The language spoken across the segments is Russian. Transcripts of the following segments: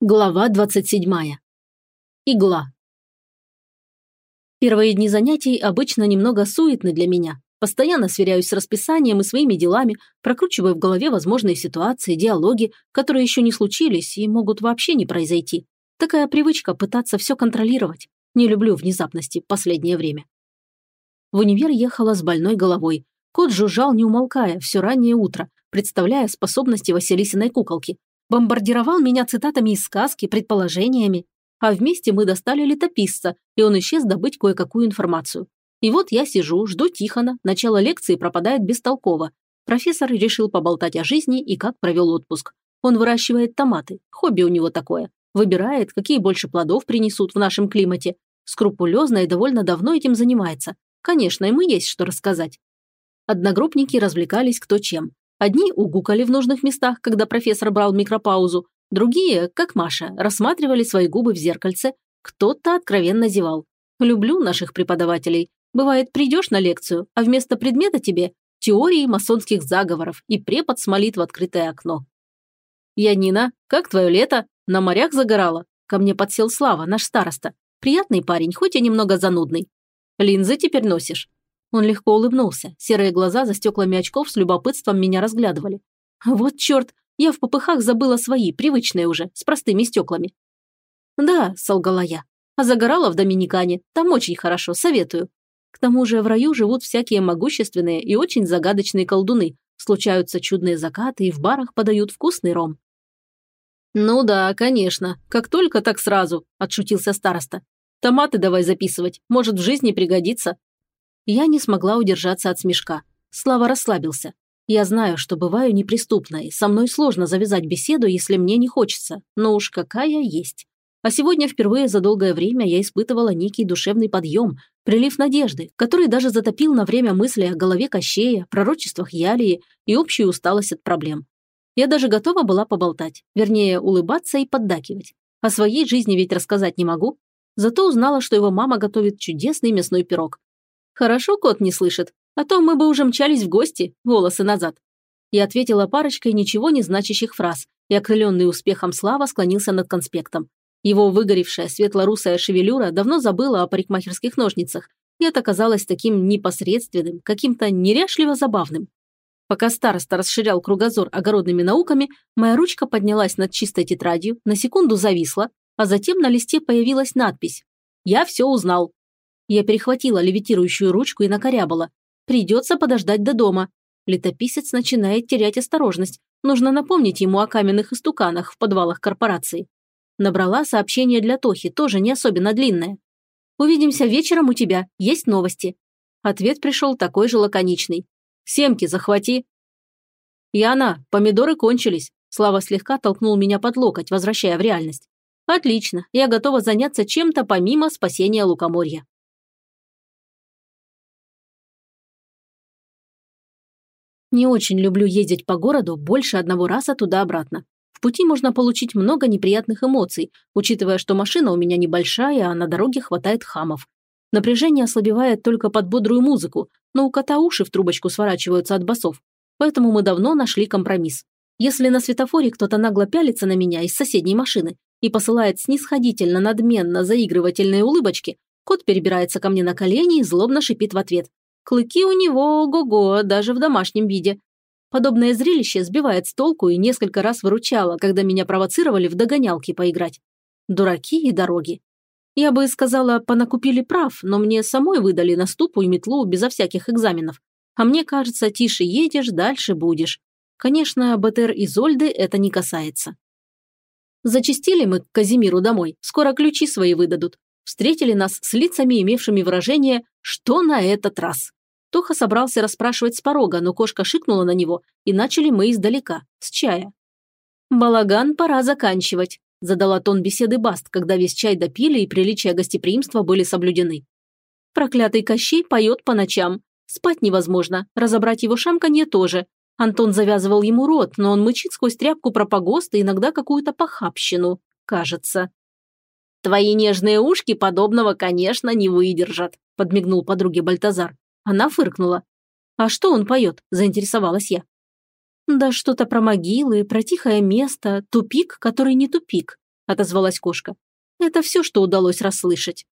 Глава 27. Игла. Первые дни занятий обычно немного суетны для меня. Постоянно сверяюсь с расписанием и своими делами, прокручиваю в голове возможные ситуации, диалоги, которые еще не случились и могут вообще не произойти. Такая привычка пытаться все контролировать. Не люблю внезапности последнее время. В универ ехала с больной головой. Кот жужжал, не умолкая, все раннее утро, представляя способности Василисиной куколки, бомбардировал меня цитатами из сказки, предположениями, а вместе мы достали летописца, и он исчез добыть кое-какую информацию. И вот я сижу, жду Тихона, начало лекции пропадает бестолково. Профессор решил поболтать о жизни и как провел отпуск. Он выращивает томаты, хобби у него такое. Выбирает, какие больше плодов принесут в нашем климате. Скрупулезно и довольно давно этим занимается. Конечно, ему есть что рассказать. Одногруппники развлекались кто чем. Одни угукали в нужных местах, когда профессор брал микропаузу, другие, как Маша, рассматривали свои губы в зеркальце, кто-то откровенно зевал. Люблю наших преподавателей. Бывает, придешь на лекцию, а вместо предмета тебе теории масонских заговоров и препод смолит в открытое окно. «Янина, как твое лето? На морях загорала?» Ко мне подсел Слава, наш староста. Приятный парень, хоть и немного занудный. «Линзы теперь носишь?» Он легко улыбнулся. Серые глаза за стеклами очков с любопытством меня разглядывали. Вот черт, я в попыхах забыла свои, привычные уже, с простыми стеклами. Да, солгала я. А загорала в Доминикане. Там очень хорошо, советую. К тому же в раю живут всякие могущественные и очень загадочные колдуны. Случаются чудные закаты и в барах подают вкусный ром. «Ну да, конечно. Как только, так сразу», – отшутился староста. «Томаты давай записывать. Может, в жизни пригодится». Я не смогла удержаться от смешка. Слава расслабился. Я знаю, что бываю неприступной, со мной сложно завязать беседу, если мне не хочется, но уж какая есть. А сегодня впервые за долгое время я испытывала некий душевный подъем, прилив надежды, который даже затопил на время мысли о голове Кощея, пророчествах Ялии и общую усталость от проблем. Я даже готова была поболтать, вернее, улыбаться и поддакивать. О своей жизни ведь рассказать не могу. Зато узнала, что его мама готовит чудесный мясной пирог, Хорошо кот не слышит, а то мы бы уже мчались в гости, волосы назад. Я ответила парочкой ничего не значащих фраз, и окрыленный успехом Слава склонился над конспектом. Его выгоревшая светло-русая шевелюра давно забыла о парикмахерских ножницах, и это казалось таким непосредственным, каким-то неряшливо забавным. Пока староста расширял кругозор огородными науками, моя ручка поднялась над чистой тетрадью, на секунду зависла, а затем на листе появилась надпись «Я все узнал. Я перехватила левитирующую ручку и накорябала. Придется подождать до дома. Летописец начинает терять осторожность. Нужно напомнить ему о каменных истуканах в подвалах корпорации. Набрала сообщение для Тохи, тоже не особенно длинное. «Увидимся вечером у тебя, есть новости». Ответ пришел такой же лаконичный. «Семки захвати». «Яна, помидоры кончились». Слава слегка толкнул меня под локоть, возвращая в реальность. «Отлично, я готова заняться чем-то помимо спасения лукоморья». Не очень люблю ездить по городу больше одного раза туда-обратно. В пути можно получить много неприятных эмоций, учитывая, что машина у меня небольшая, а на дороге хватает хамов. Напряжение ослабевает только под бодрую музыку, но у кота уши в трубочку сворачиваются от басов. Поэтому мы давно нашли компромисс. Если на светофоре кто-то нагло пялится на меня из соседней машины и посылает снисходительно надменно заигрывательные улыбочки, кот перебирается ко мне на колени и злобно шипит в ответ. Клыки у него ого-го, даже в домашнем виде. Подобное зрелище сбивает с толку и несколько раз выручало, когда меня провоцировали в догонялки поиграть. Дураки и дороги. Я бы сказала, понакупили прав, но мне самой выдали на ступу и метлу безо всяких экзаменов. А мне кажется, тише едешь, дальше будешь. Конечно, БТР и Зольды это не касается. Зачистили мы к Казимиру домой, скоро ключи свои выдадут. Встретили нас с лицами, имевшими выражение «что на этот раз?». Тоха собрался расспрашивать с порога, но кошка шикнула на него, и начали мы издалека, с чая. «Балаган пора заканчивать», – задала тон беседы Баст, когда весь чай допили и приличия гостеприимства были соблюдены. «Проклятый Кощей поет по ночам. Спать невозможно, разобрать его шамканье тоже. Антон завязывал ему рот, но он мычит сквозь тряпку про погост и иногда какую-то похабщину, кажется». «Твои нежные ушки подобного, конечно, не выдержат», – подмигнул подруге Бальтазар. Она фыркнула. «А что он поет?» – заинтересовалась я. «Да что-то про могилы, про тихое место, тупик, который не тупик. отозвалась кошка. Это все, что удалось расслышать.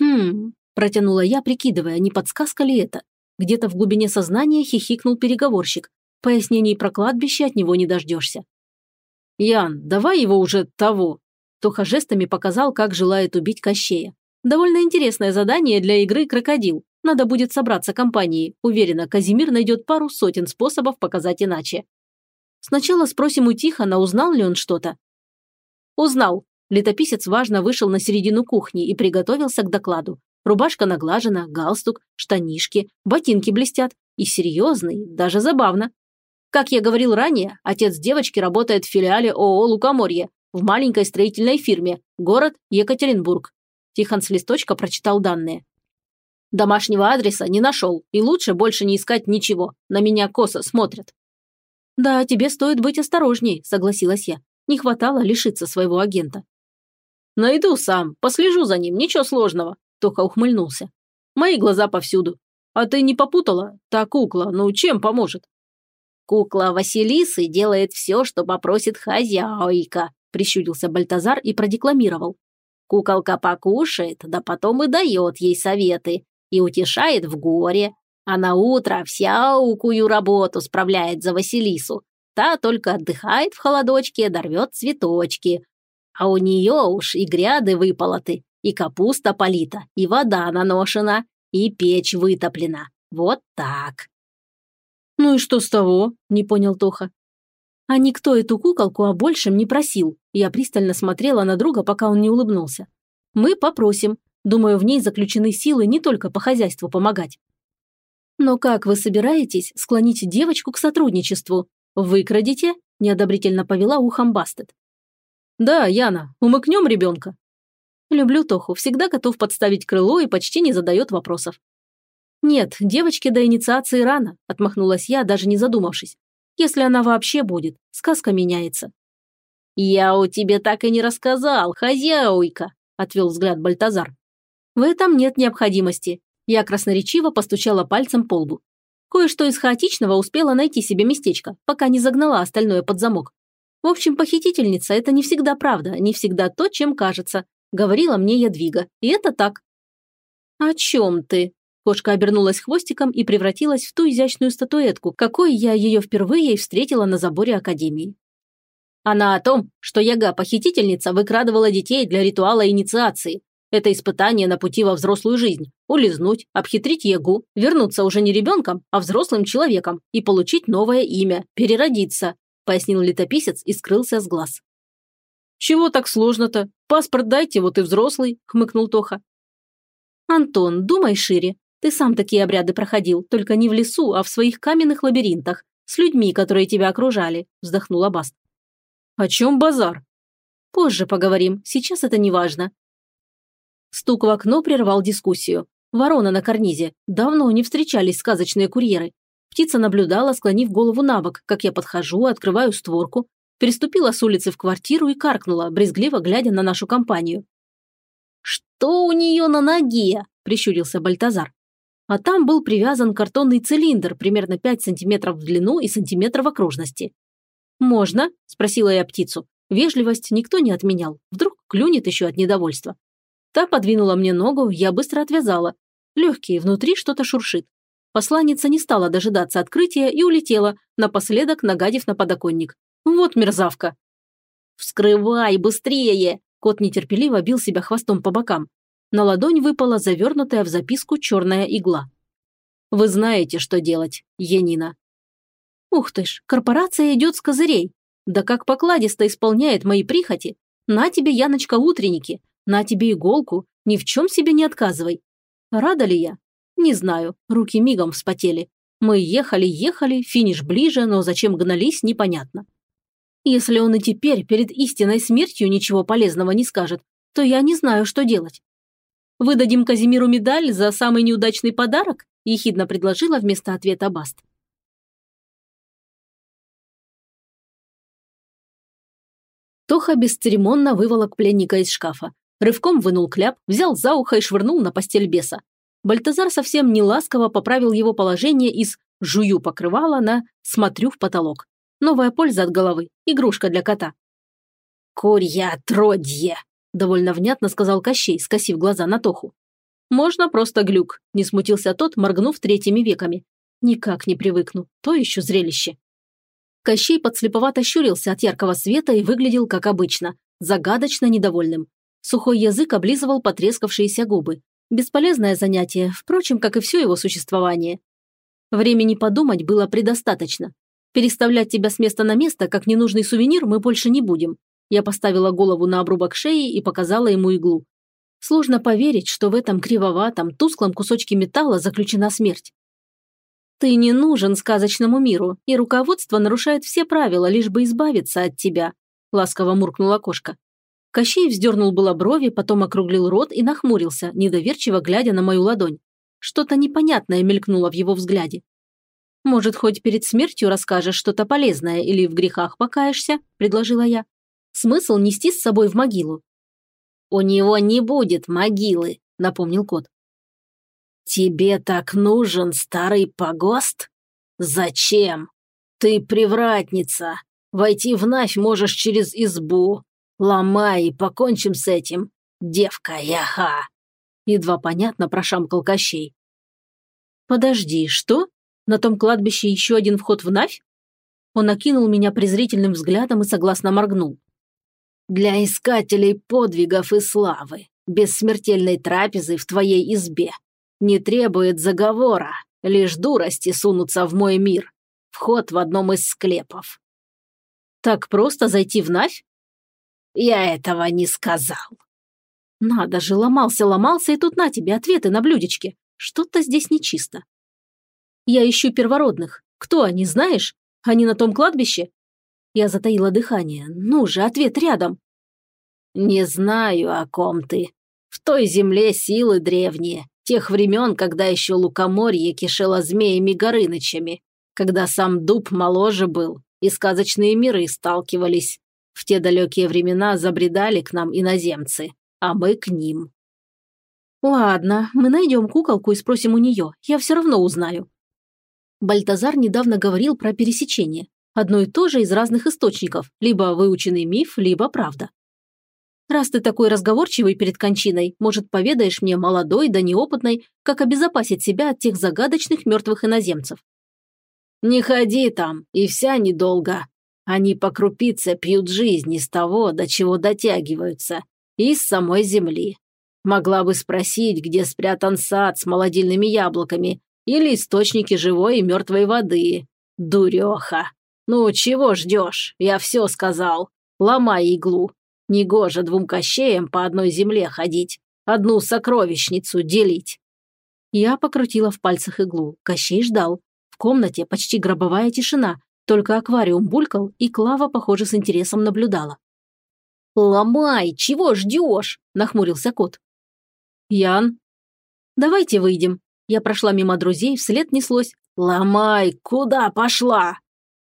Хм, протянула я, прикидывая, не подсказка ли это. Где-то в глубине сознания хихикнул переговорщик. Пояснений про кладбище от него не дождешься. «Ян, давай его уже того!» Тоха жестами показал, как желает убить Кощея. Довольно интересное задание для игры «Крокодил». Надо будет собраться компанией. Уверена, Казимир найдет пару сотен способов показать иначе. Сначала спросим у Тихона, узнал ли он что-то. Узнал. Летописец важно вышел на середину кухни и приготовился к докладу. Рубашка наглажена, галстук, штанишки, ботинки блестят. И серьезный, даже забавно. Как я говорил ранее, отец девочки работает в филиале ООО «Лукоморье» в маленькой строительной фирме, город Екатеринбург. Тихон с листочка прочитал данные. Домашнего адреса не нашел, и лучше больше не искать ничего. На меня косо смотрят. «Да, тебе стоит быть осторожней», – согласилась я. Не хватало лишиться своего агента. «Найду сам, послежу за ним, ничего сложного», – Тоха ухмыльнулся. «Мои глаза повсюду. А ты не попутала? Та кукла, ну чем поможет?» «Кукла Василисы делает все, что попросит хозяйка», – прищурился Бальтазар и продекламировал. «Куколка покушает, да потом и дает ей советы, и утешает в горе, а на утро всякую работу справляет за Василису. Та только отдыхает в холодочке, дорвет цветочки. А у нее уж и гряды выполоты, и капуста полита, и вода наношена, и печь вытоплена. Вот так. «Ну и что с того?» – не понял Тоха. А никто эту куколку о большем не просил. Я пристально смотрела на друга, пока он не улыбнулся. «Мы попросим. Думаю, в ней заключены силы не только по хозяйству помогать». «Но как вы собираетесь склонить девочку к сотрудничеству? Выкрадите?» – неодобрительно повела ухом Бастет. «Да, Яна, умыкнем ребенка». Люблю Тоху, всегда готов подставить крыло и почти не задает вопросов. «Нет, девочке до инициации рано», – отмахнулась я, даже не задумавшись. «Если она вообще будет, сказка меняется». «Я у тебе так и не рассказал, хозяйка», – отвел взгляд Бальтазар. «В этом нет необходимости». Я красноречиво постучала пальцем по лбу. Кое-что из хаотичного успела найти себе местечко, пока не загнала остальное под замок. В общем, похитительница – это не всегда правда, не всегда то, чем кажется, говорила мне Ядвига, и это так. «О чем ты?» Кошка обернулась хвостиком и превратилась в ту изящную статуэтку, какой я ее впервые встретила на заборе Академии. Она о том, что Яга-похитительница выкрадывала детей для ритуала инициации. Это испытание на пути во взрослую жизнь. Улизнуть, обхитрить Ягу, вернуться уже не ребенком, а взрослым человеком и получить новое имя, переродиться, пояснил летописец и скрылся с глаз. «Чего так сложно-то? Паспорт дайте, вот и взрослый», – хмыкнул Тоха. «Антон, думай шире. Ты сам такие обряды проходил, только не в лесу, а в своих каменных лабиринтах, с людьми, которые тебя окружали», – вздохнула Баст. «О чем базар?» «Позже поговорим, сейчас это не важно». Стук в окно прервал дискуссию. Ворона на карнизе. Давно не встречались сказочные курьеры. Птица наблюдала, склонив голову на бок, как я подхожу, открываю створку, переступила с улицы в квартиру и каркнула, брезгливо глядя на нашу компанию. «Что у нее на ноге?» – прищурился Бальтазар а там был привязан картонный цилиндр примерно 5 сантиметров в длину и сантиметр в окружности. «Можно?» – спросила я птицу. Вежливость никто не отменял. Вдруг клюнет еще от недовольства. Та подвинула мне ногу, я быстро отвязала. Легкие, внутри что-то шуршит. Посланница не стала дожидаться открытия и улетела, напоследок нагадив на подоконник. Вот мерзавка. «Вскрывай быстрее!» Кот нетерпеливо бил себя хвостом по бокам. На ладонь выпала завернутая в записку черная игла. «Вы знаете, что делать, Енина». «Ух ты ж, корпорация идет с козырей. Да как покладисто исполняет мои прихоти. На тебе, Яночка, утренники. На тебе иголку. Ни в чем себе не отказывай. Рада ли я? Не знаю. Руки мигом вспотели. Мы ехали-ехали, финиш ближе, но зачем гнались, непонятно. Если он и теперь перед истинной смертью ничего полезного не скажет, то я не знаю, что делать. «Выдадим Казимиру медаль за самый неудачный подарок?» – ехидно предложила вместо ответа Баст. Тоха бесцеремонно выволок пленника из шкафа. Рывком вынул кляп, взял за ухо и швырнул на постель беса. Бальтазар совсем не ласково поправил его положение из «жую покрывала» на «смотрю в потолок». Новая польза от головы, игрушка для кота. «Курья отродье!» – довольно внятно сказал Кощей, скосив глаза на Тоху. «Можно просто глюк», – не смутился тот, моргнув третьими веками. «Никак не привыкну, то еще зрелище». Кощей подслеповато щурился от яркого света и выглядел как обычно, загадочно недовольным. Сухой язык облизывал потрескавшиеся губы. Бесполезное занятие, впрочем, как и все его существование. Времени подумать было предостаточно. Переставлять тебя с места на место, как ненужный сувенир, мы больше не будем. Я поставила голову на обрубок шеи и показала ему иглу. Сложно поверить, что в этом кривоватом, тусклом кусочке металла заключена смерть. Ты не нужен сказочному миру, и руководство нарушает все правила, лишь бы избавиться от тебя», – ласково муркнула кошка. Кощей вздернул было брови, потом округлил рот и нахмурился, недоверчиво глядя на мою ладонь. Что-то непонятное мелькнуло в его взгляде. «Может, хоть перед смертью расскажешь что-то полезное или в грехах покаешься?» – предложила я. «Смысл нести с собой в могилу?» «У него не будет могилы», – напомнил кот. «Тебе так нужен старый погост? Зачем? Ты привратница. Войти в Навь можешь через избу. Ломай и покончим с этим, девка яха!» Едва понятно прошамкал Кощей. «Подожди, что? На том кладбище еще один вход в Навь?» Он окинул меня презрительным взглядом и согласно моргнул. «Для искателей подвигов и славы, без смертельной трапезы в твоей избе. Не требует заговора, лишь дурости сунуться в мой мир. Вход в одном из склепов». «Так просто зайти в Навь?» Я этого не сказал. Надо же, ломался-ломался, и тут на тебе ответы на блюдечке. Что-то здесь нечисто. Я ищу первородных. Кто они, знаешь? Они на том кладбище? Я затаила дыхание. Ну же, ответ рядом. Не знаю, о ком ты. В той земле силы древние. Тех времен, когда еще лукоморье кишело змеями-горынычами. Когда сам дуб моложе был, и сказочные миры сталкивались. В те далекие времена забредали к нам иноземцы, а мы к ним. Ладно, мы найдем куколку и спросим у нее, я все равно узнаю. Бальтазар недавно говорил про пересечение. Одно и то же из разных источников, либо выученный миф, либо правда. Раз ты такой разговорчивый перед кончиной, может, поведаешь мне, молодой да неопытной, как обезопасить себя от тех загадочных мертвых иноземцев? Не ходи там, и вся недолго. Они по крупице пьют жизнь из того, до чего дотягиваются, из самой земли. Могла бы спросить, где спрятан сад с молодильными яблоками или источники живой и мертвой воды. Дуреха. Ну, чего ждешь? Я все сказал. Ломай иглу. Негоже двум кощеям по одной земле ходить, одну сокровищницу делить. Я покрутила в пальцах иглу. Кощей ждал. В комнате почти гробовая тишина, только аквариум булькал, и Клава, похоже, с интересом наблюдала. «Ломай! Чего ждешь?» – нахмурился кот. «Ян?» «Давайте выйдем». Я прошла мимо друзей, вслед неслось. «Ломай! Куда пошла?»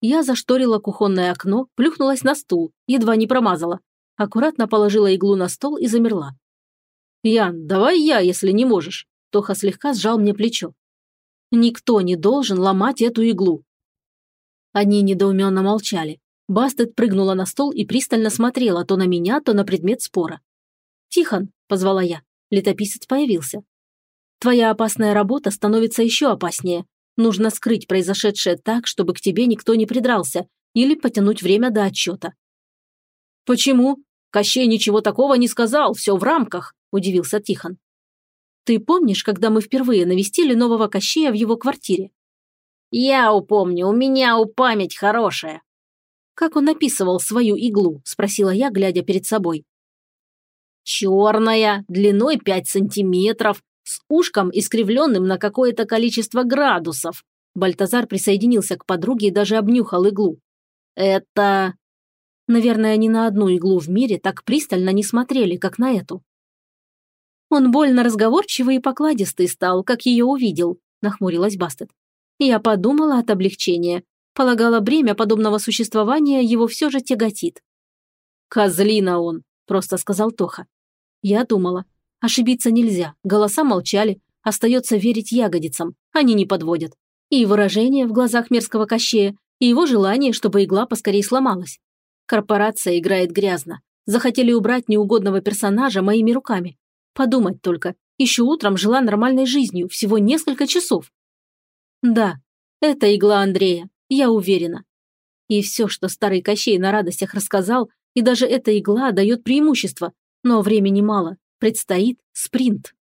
Я зашторила кухонное окно, плюхнулась на стул, едва не промазала. Аккуратно положила иглу на стол и замерла. «Ян, давай я, если не можешь». Тоха слегка сжал мне плечо. «Никто не должен ломать эту иглу. Они недоуменно молчали. Бастет прыгнула на стол и пристально смотрела то на меня, то на предмет спора. «Тихон», – позвала я. Летописец появился. «Твоя опасная работа становится еще опаснее. Нужно скрыть произошедшее так, чтобы к тебе никто не придрался, или потянуть время до отчета». «Почему? Кощей ничего такого не сказал, все в рамках», – удивился Тихон. «Ты помнишь, когда мы впервые навестили нового Кощея в его квартире? «Я упомню, у меня у память хорошая». «Как он описывал свою иглу?» – спросила я, глядя перед собой. «Черная, длиной пять сантиметров, с ушком искривленным на какое-то количество градусов». Бальтазар присоединился к подруге и даже обнюхал иглу. «Это...» Наверное, ни на одну иглу в мире так пристально не смотрели, как на эту. Он больно разговорчивый и покладистый стал, как ее увидел, нахмурилась Бастет. Я подумала от облегчения. Полагала, бремя подобного существования его все же тяготит. «Козлина он», – просто сказал Тоха. Я думала. Ошибиться нельзя, голоса молчали, остается верить ягодицам, они не подводят. И выражение в глазах мерзкого кощея, и его желание, чтобы игла поскорее сломалась. Корпорация играет грязно. Захотели убрать неугодного персонажа моими руками. Подумать только, еще утром жила нормальной жизнью, всего несколько часов. Да, это игла Андрея, я уверена. И все, что старый Кощей на радостях рассказал, и даже эта игла дает преимущество, но времени мало, предстоит спринт.